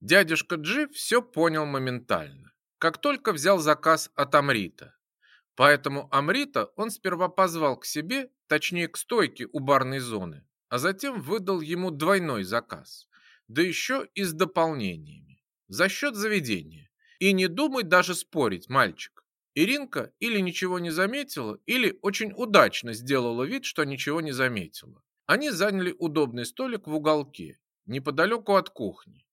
Дядюшка Джи все понял моментально, как только взял заказ от Амрита. Поэтому Амрита он сперва позвал к себе, точнее к стойке у барной зоны, а затем выдал ему двойной заказ, да еще и с дополнениями, за счет заведения. И не думай даже спорить, мальчик. Иринка или ничего не заметила, или очень удачно сделала вид, что ничего не заметила. Они заняли удобный столик в уголке, неподалеку от кухни.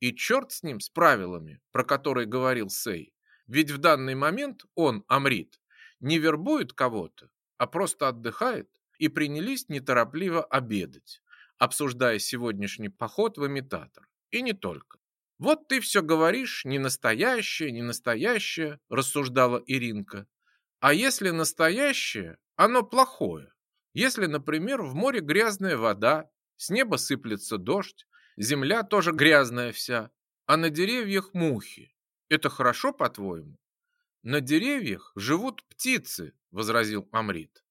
И черт с ним, с правилами, про которые говорил Сей. Ведь в данный момент он, Амрит, не вербует кого-то, а просто отдыхает, и принялись неторопливо обедать, обсуждая сегодняшний поход в имитатор. И не только. «Вот ты все говоришь, не настоящее, не настоящее», рассуждала Иринка. «А если настоящее, оно плохое? Если, например, в море грязная вода, с неба сыплется дождь, земля тоже грязная вся, а на деревьях мухи. Это хорошо, по-твоему?» «На деревьях живут птицы», — возразил Амрит.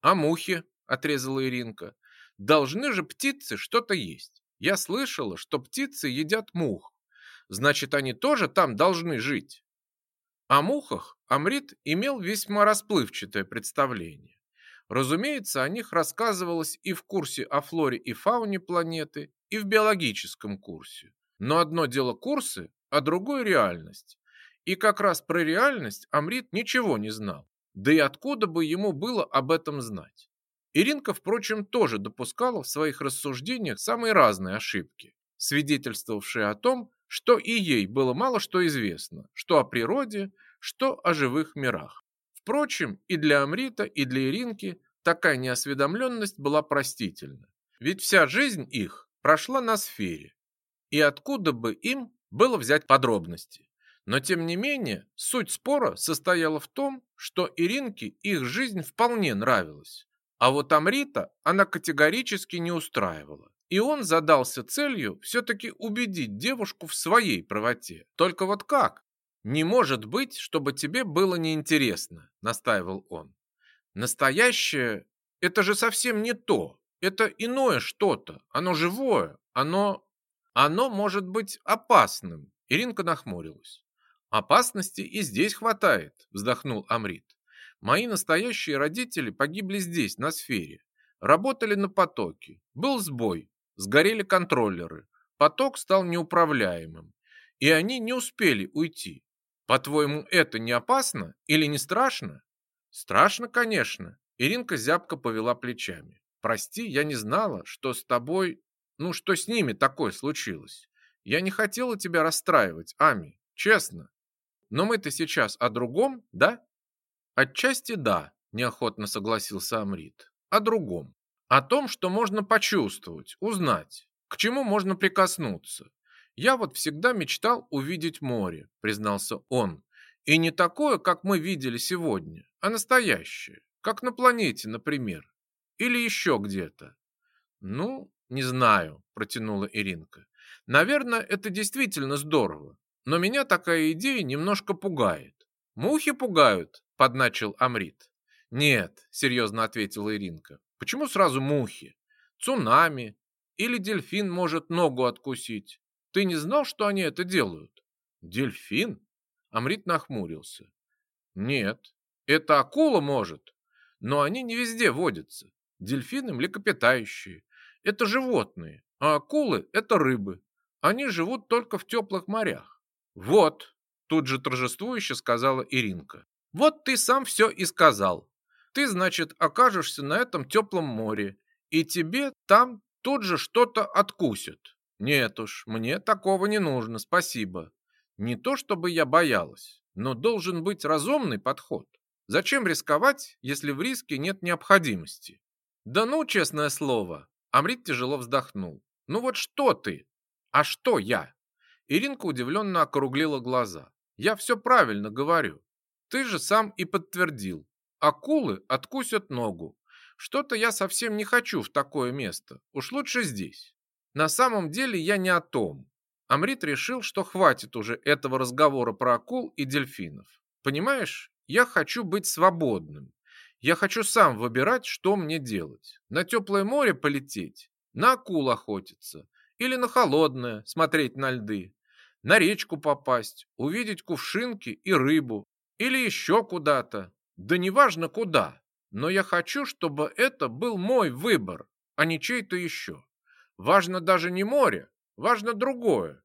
«А мухи?» — отрезала Иринка. «Должны же птицы что-то есть. Я слышала, что птицы едят мух. Значит, они тоже там должны жить». О мухах Амрит имел весьма расплывчатое представление. Разумеется, о них рассказывалось и в курсе о флоре и фауне планеты, и в биологическом курсе. Но одно дело курсы, а другое реальность. И как раз про реальность Амрит ничего не знал. Да и откуда бы ему было об этом знать? Иринка, впрочем, тоже допускала в своих рассуждениях самые разные ошибки, свидетельствовавшие о том, что и ей было мало что известно, что о природе, что о живых мирах. Впрочем, и для Амрита, и для Иринки такая неосведомленность была простительна. Ведь вся жизнь их прошла на сфере. И откуда бы им было взять подробности? Но тем не менее, суть спора состояла в том, что Иринке их жизнь вполне нравилась. А вот Амрита она категорически не устраивала. И он задался целью все-таки убедить девушку в своей правоте. Только вот как? Не может быть, чтобы тебе было неинтересно, настаивал он. Настоящее – это же совсем не то. Это иное что-то. Оно живое. Оно... Оно может быть опасным. Иринка нахмурилась. Опасности и здесь хватает, вздохнул Амрит. Мои настоящие родители погибли здесь, на сфере. Работали на потоке. Был сбой. Сгорели контроллеры. Поток стал неуправляемым. И они не успели уйти. По-твоему, это не опасно или не страшно? Страшно, конечно. Иринка зябко повела плечами. Прости, я не знала, что с тобой... Ну, что с ними такое случилось. Я не хотела тебя расстраивать, Ами. Честно. Но мы-то сейчас о другом, да? Отчасти да, неохотно согласился Амрит. О другом. О том, что можно почувствовать, узнать, к чему можно прикоснуться. Я вот всегда мечтал увидеть море, признался он. И не такое, как мы видели сегодня, а настоящее, как на планете, например. Или еще где-то. Ну, не знаю, протянула Иринка. Наверное, это действительно здорово. Но меня такая идея немножко пугает. Мухи пугают, подначил Амрит. Нет, серьезно ответила Иринка. Почему сразу мухи? Цунами или дельфин может ногу откусить. Ты не знал, что они это делают? Дельфин? Амрит нахмурился. Нет, это акула может, но они не везде водятся. Дельфины млекопитающие. Это животные, а акулы – это рыбы. Они живут только в теплых морях. «Вот», – тут же торжествующе сказала Иринка. «Вот ты сам все и сказал. Ты, значит, окажешься на этом теплом море, и тебе там тут же что-то откусят. Нет уж, мне такого не нужно, спасибо. Не то чтобы я боялась, но должен быть разумный подход. Зачем рисковать, если в риске нет необходимости? Да ну, честное слово. Амрит тяжело вздохнул. Ну вот что ты? А что я? Иринка удивленно округлила глаза. «Я все правильно говорю. Ты же сам и подтвердил. Акулы откусят ногу. Что-то я совсем не хочу в такое место. Уж лучше здесь. На самом деле я не о том. Амрит решил, что хватит уже этого разговора про акул и дельфинов. Понимаешь, я хочу быть свободным. Я хочу сам выбирать, что мне делать. На теплое море полететь, на акул охотиться или на холодное смотреть на льды. На речку попасть, увидеть кувшинки и рыбу. Или еще куда-то. Да неважно куда. Но я хочу, чтобы это был мой выбор, а не чей-то еще. Важно даже не море, важно другое.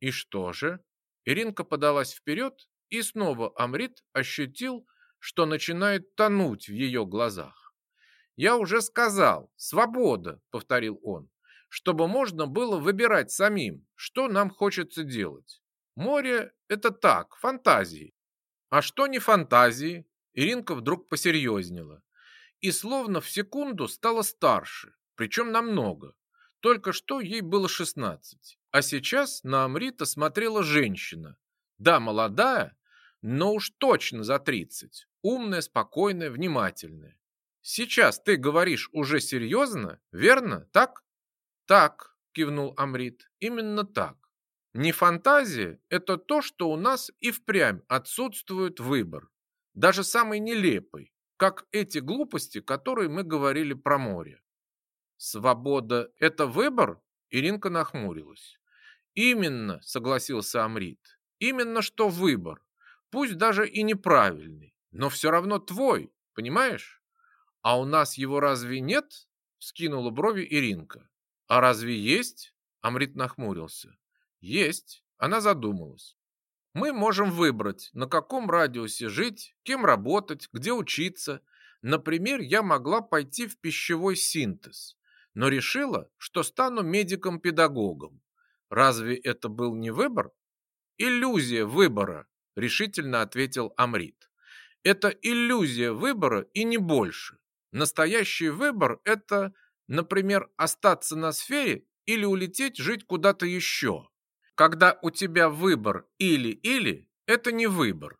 И что же? Иринка подалась вперед, и снова Амрит ощутил, что начинает тонуть в ее глазах. «Я уже сказал, свобода», — повторил он, «чтобы можно было выбирать самим, что нам хочется делать. Море — это так, фантазии. А что не фантазии?» Иринка вдруг посерьезнела и словно в секунду стала старше, причем намного. Только что ей было 16, а сейчас на Амрита смотрела женщина. Да, молодая, но уж точно за 30. Умная, спокойная, внимательная. Сейчас ты говоришь уже серьезно, верно? Так? Так, кивнул Амрит. Именно так. Не фантазия – это то, что у нас и впрямь отсутствует выбор. Даже самый нелепый, как эти глупости, которые мы говорили про море. Свобода – это выбор? Иринка нахмурилась. Именно, согласился Амрит. Именно что выбор. Пусть даже и неправильный, но все равно твой, понимаешь? А у нас его разве нет? Скинула брови Иринка. А разве есть? Амрит нахмурился. Есть. Она задумалась. Мы можем выбрать, на каком радиусе жить, кем работать, где учиться. Например, я могла пойти в пищевой синтез но решила, что стану медиком-педагогом. Разве это был не выбор? Иллюзия выбора, решительно ответил Амрит. Это иллюзия выбора и не больше. Настоящий выбор – это, например, остаться на сфере или улететь жить куда-то еще. Когда у тебя выбор или-или, это не выбор.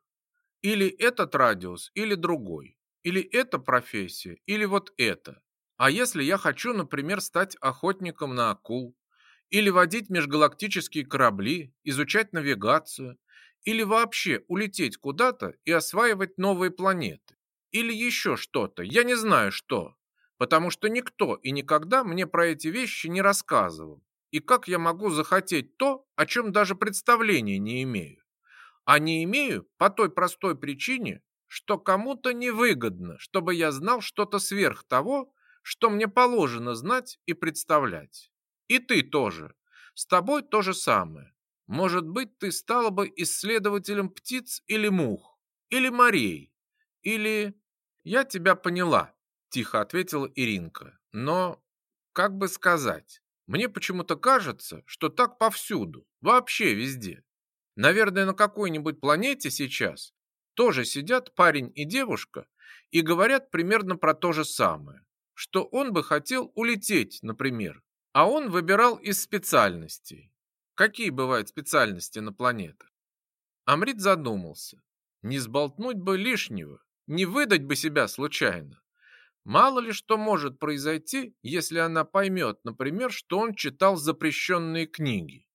Или этот радиус, или другой. Или эта профессия, или вот это. А если я хочу, например, стать охотником на акул, или водить межгалактические корабли, изучать навигацию, или вообще улететь куда-то и осваивать новые планеты, или еще что-то, я не знаю что, потому что никто и никогда мне про эти вещи не рассказывал. И как я могу захотеть то, о чем даже представления не имею? А не имею по той простой причине, что кому-то невыгодно, чтобы я знал что-то сверх того, что мне положено знать и представлять. И ты тоже. С тобой то же самое. Может быть, ты стала бы исследователем птиц или мух, или морей, или... Я тебя поняла, тихо ответила Иринка. Но, как бы сказать, мне почему-то кажется, что так повсюду, вообще везде. Наверное, на какой-нибудь планете сейчас тоже сидят парень и девушка и говорят примерно про то же самое что он бы хотел улететь, например, а он выбирал из специальностей. Какие бывают специальности на планетах? Амрит задумался. Не сболтнуть бы лишнего, не выдать бы себя случайно. Мало ли что может произойти, если она поймет, например, что он читал запрещенные книги.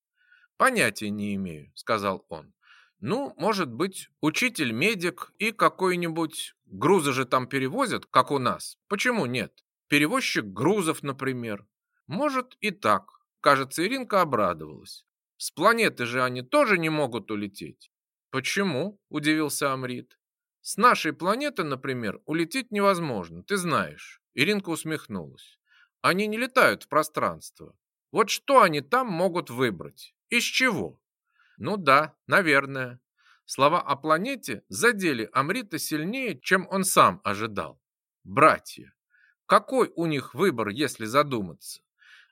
«Понятия не имею», — сказал он. «Ну, может быть, учитель-медик и какой-нибудь... Грузы же там перевозят, как у нас. Почему нет? Перевозчик грузов, например. Может и так. Кажется, Иринка обрадовалась. С планеты же они тоже не могут улететь. Почему? Удивился Амрит. С нашей планеты, например, улететь невозможно, ты знаешь. Иринка усмехнулась. Они не летают в пространство. Вот что они там могут выбрать? Из чего? Ну да, наверное. Слова о планете задели Амрита сильнее, чем он сам ожидал. Братья. Какой у них выбор, если задуматься?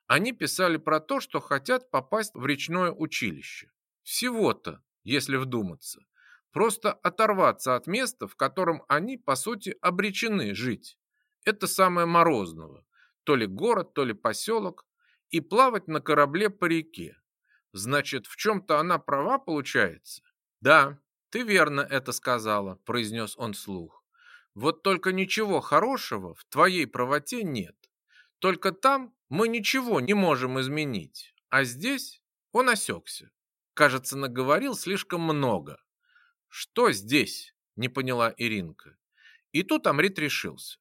Они писали про то, что хотят попасть в речное училище. Всего-то, если вдуматься. Просто оторваться от места, в котором они, по сути, обречены жить. Это самое Морозного. То ли город, то ли поселок. И плавать на корабле по реке. Значит, в чем-то она права получается? Да, ты верно это сказала, произнес он вслух. Вот только ничего хорошего в твоей правоте нет. Только там мы ничего не можем изменить, а здесь он осекся. Кажется, наговорил слишком много. Что здесь? Не поняла Иринка. И тут Амрит решился.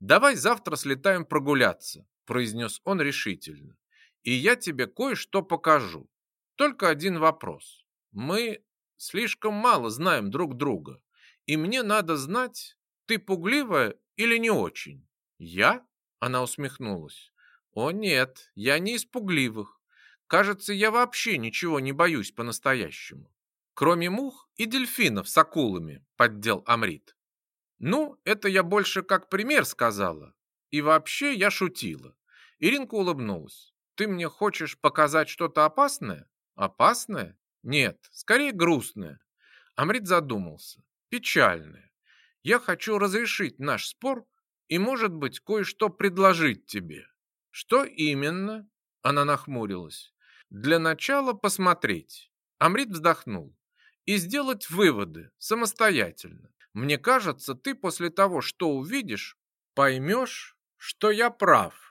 Давай завтра слетаем прогуляться, произнес он решительно. И я тебе кое-что покажу. Только один вопрос. Мы слишком мало знаем друг друга, и мне надо знать, ты пугливая или не очень. Я? Она усмехнулась. О нет, я не из пугливых. Кажется, я вообще ничего не боюсь по-настоящему. Кроме мух и дельфинов с акулами, поддел Амрит. Ну, это я больше как пример сказала. И вообще я шутила. Иринка улыбнулась. Ты мне хочешь показать что-то опасное? Опасное? Нет, скорее грустное. Амрит задумался. Печальное. Я хочу разрешить наш спор и, может быть, кое-что предложить тебе. Что именно? Она нахмурилась. Для начала посмотреть. Амрит вздохнул. И сделать выводы самостоятельно. Мне кажется, ты после того, что увидишь, поймешь, что я прав.